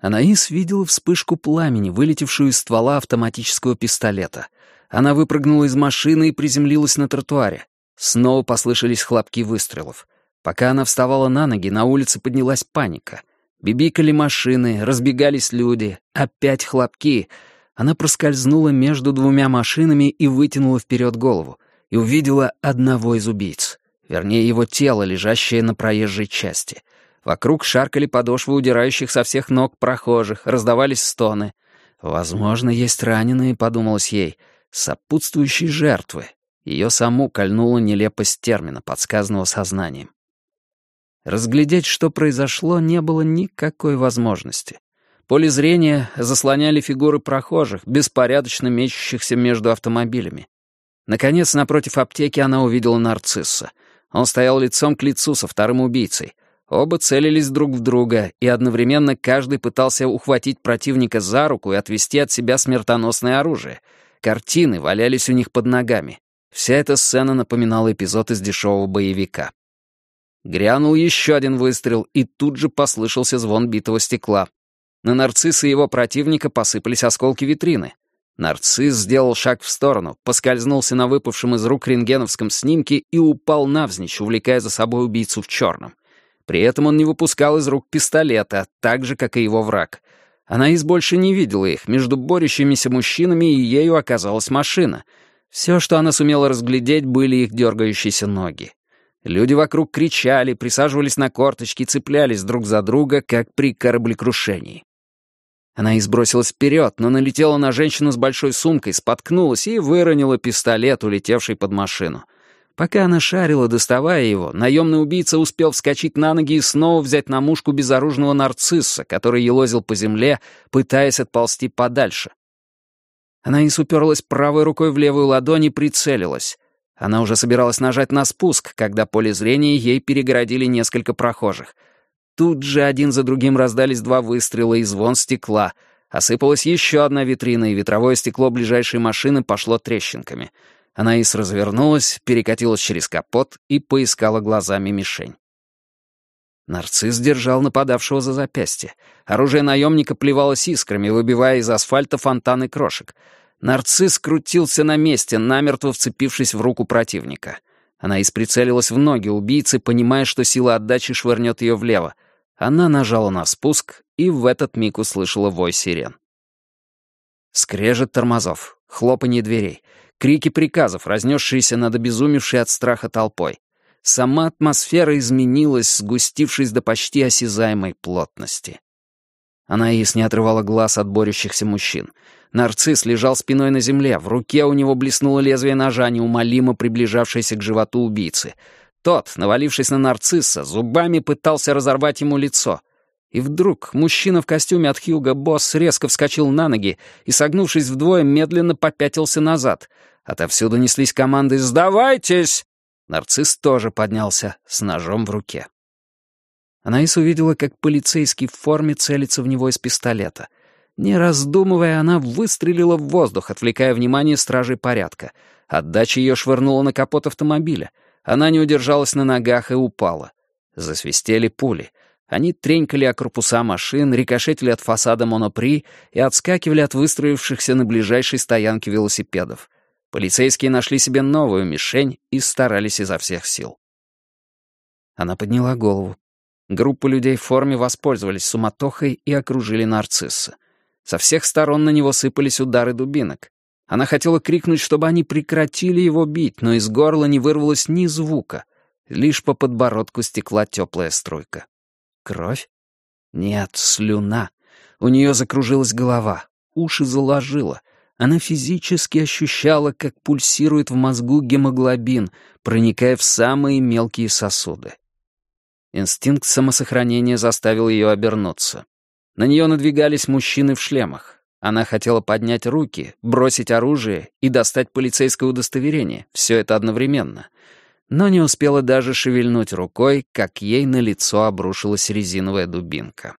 Анаис видела вспышку пламени, вылетевшую из ствола автоматического пистолета. Она выпрыгнула из машины и приземлилась на тротуаре. Снова послышались хлопки выстрелов. Пока она вставала на ноги, на улице поднялась паника. Бибикали машины, разбегались люди. Опять хлопки. Она проскользнула между двумя машинами и вытянула вперед голову. И увидела одного из убийц. Вернее, его тело, лежащее на проезжей части. Вокруг шаркали подошвы удирающих со всех ног прохожих, раздавались стоны. «Возможно, есть раненые», — подумалось ей, — «сопутствующие жертвы». Ее саму кольнула нелепость термина, подсказанного сознанием. Разглядеть, что произошло, не было никакой возможности. Поле зрения заслоняли фигуры прохожих, беспорядочно мечущихся между автомобилями. Наконец, напротив аптеки она увидела нарцисса. Он стоял лицом к лицу со вторым убийцей. Оба целились друг в друга, и одновременно каждый пытался ухватить противника за руку и отвести от себя смертоносное оружие. Картины валялись у них под ногами. Вся эта сцена напоминала эпизод из дешевого боевика. Грянул еще один выстрел, и тут же послышался звон битого стекла. На нарцисса и его противника посыпались осколки витрины. Нарцисс сделал шаг в сторону, поскользнулся на выпавшем из рук рентгеновском снимке и упал навзничь, увлекая за собой убийцу в черном. При этом он не выпускал из рук пистолета, так же, как и его враг. Анаис больше не видела их. Между борющимися мужчинами и ею оказалась машина. Все, что она сумела разглядеть, были их дергающиеся ноги. Люди вокруг кричали, присаживались на корточки, цеплялись друг за друга, как при кораблекрушении. Она избросилась вперед, но налетела на женщину с большой сумкой, споткнулась и выронила пистолет, улетевший под машину. Пока она шарила, доставая его, наемный убийца успел вскочить на ноги и снова взять на мушку безоружного нарцисса, который елозил по земле, пытаясь отползти подальше. Она и уперлась правой рукой в левую ладонь и прицелилась. Она уже собиралась нажать на спуск, когда поле зрения ей перегородили несколько прохожих. Тут же один за другим раздались два выстрела и звон стекла. Осыпалась еще одна витрина, и ветровое стекло ближайшей машины пошло трещинками — Анаис развернулась, перекатилась через капот и поискала глазами мишень. Нарцисс держал нападавшего за запястье. Оружие наемника плевалось искрами, выбивая из асфальта фонтаны крошек. Нарцисс крутился на месте, намертво вцепившись в руку противника. Она прицелилась в ноги убийцы, понимая, что сила отдачи швырнет ее влево. Она нажала на спуск и в этот миг услышала вой сирен. Скрежет тормозов, хлопанье дверей — крики приказов, разнесшиеся над обезумевшей от страха толпой. Сама атмосфера изменилась, сгустившись до почти осязаемой плотности. Анаис не отрывала глаз от борющихся мужчин. Нарцисс лежал спиной на земле, в руке у него блеснуло лезвие ножа, неумолимо приближавшееся к животу убийцы. Тот, навалившись на нарцисса, зубами пытался разорвать ему лицо. И вдруг мужчина в костюме от Хьюга Босс резко вскочил на ноги и, согнувшись вдвое, медленно попятился назад. Отовсюду неслись команды «Сдавайтесь!». Нарцисс тоже поднялся с ножом в руке. Анаис увидела, как полицейский в форме целится в него из пистолета. Не раздумывая, она выстрелила в воздух, отвлекая внимание стражей порядка. Отдача ее швырнула на капот автомобиля. Она не удержалась на ногах и упала. Засвистели пули — они тренькали о корпуса машин, рикошетили от фасада монопри и отскакивали от выстроившихся на ближайшей стоянке велосипедов. Полицейские нашли себе новую мишень и старались изо всех сил. Она подняла голову. Группа людей в форме воспользовались суматохой и окружили нарцисса. Со всех сторон на него сыпались удары дубинок. Она хотела крикнуть, чтобы они прекратили его бить, но из горла не вырвалось ни звука. Лишь по подбородку стекла теплая струйка. Кровь? Нет, слюна. У нее закружилась голова, уши заложило. Она физически ощущала, как пульсирует в мозгу гемоглобин, проникая в самые мелкие сосуды. Инстинкт самосохранения заставил ее обернуться. На нее надвигались мужчины в шлемах. Она хотела поднять руки, бросить оружие и достать полицейское удостоверение. Все это одновременно но не успела даже шевельнуть рукой, как ей на лицо обрушилась резиновая дубинка.